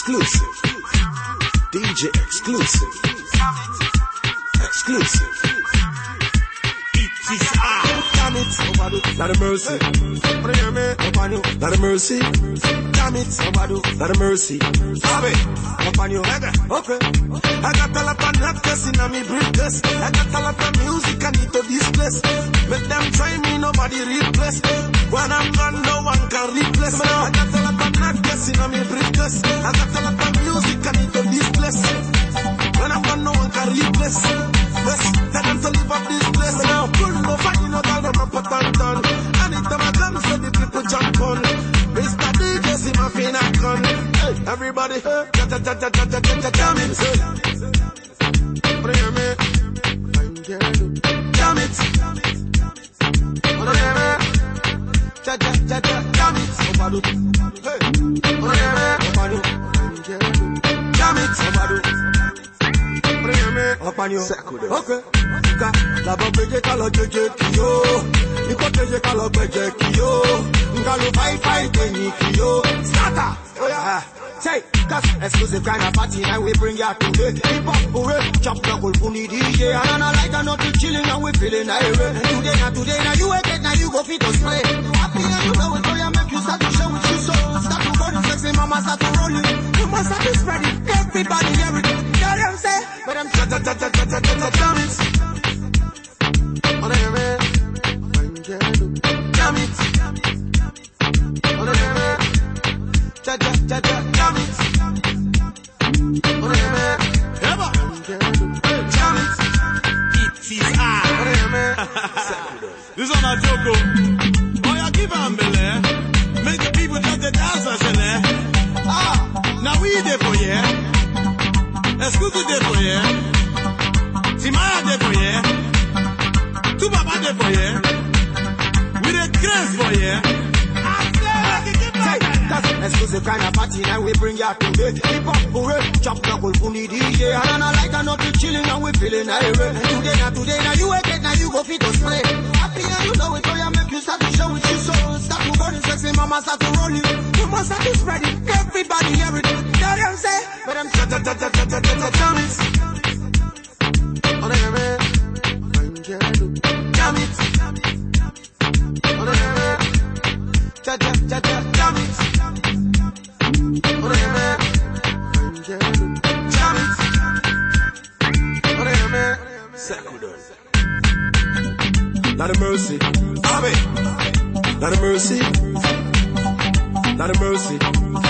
exclusive. DJ exclusive. Exclusive. It is I. Damn it, not a mercy. Do you mean? Nobody, not a mercy. Damn it, nobody, not a mercy. Sabe, nobody, okay. I got a lot of necklace in me briefcase. I got a lot of music I need to displace. Make them try me, nobody replace. When I'm gone, no one can replace me. I got necklace in me briefcase. I got a lot of music I need to displace. When I'm gone, no one can replace. Yes, tell them to leave up this place now. Pull no fight, no doubt, I'm a done. Anytime I come, so the people jump on. Mr. DJ, see my finna gun. Hey, everybody, ja, ja, ja, ja, ja, ja, ja, ja, jam it. What jam it. Jam it. Ọ̀pànìyàn. Ok. Ká làbọ̀ péjé ká lọ jẹjẹ kì yó. Ikọ́ péjé ká lọ gbẹ̀jẹ̀ kì yó. Nga lo fáì fáì gbẹ̀yìn kì yó. Sátà. Say, cause exclusive kind of party and we bring ya today. Hip hop hooray, chop knuckle for the DJ. And I like a nothing and we feeling irate. Today now today now you wake it now you go fit to spray. must out and roll it. You must have this ready. Everybody hear it. You know what I'm saying? But I'm cha cha cha cha cha cha ta it. On the man, man can do. Damn it. On the man, cha cha cha cha. Damn it. On the man, ever man it. It is I. On the man, this one a joke. Oh. oh, yeah, give him a Make the people just dance, I say. Now we there for yeah. Exclusive there for yeah. Timaya there for yeah. Two Baba there for yeah. We the grace for. I that's exclusive kind of party and we bring ya today. Hip hop hooray, chop knuckle for the DJ. I like a nothing chilling and we feeling irate. Today now today now you wake it now you go fit to spray. Happy and you know it, oh, so you make you start to show it you so. Start to burn sexy mama start to roll it. You must start to spread it. Everybody everything. Tell them say, but I'm cha cha cha cha cha cha cha jam it. On the man, jam it. On the man, cha cha cha cha jam it. On the man, jam it. On the man, Not a mercy. Abe. Not a mercy. Not a mercy. It.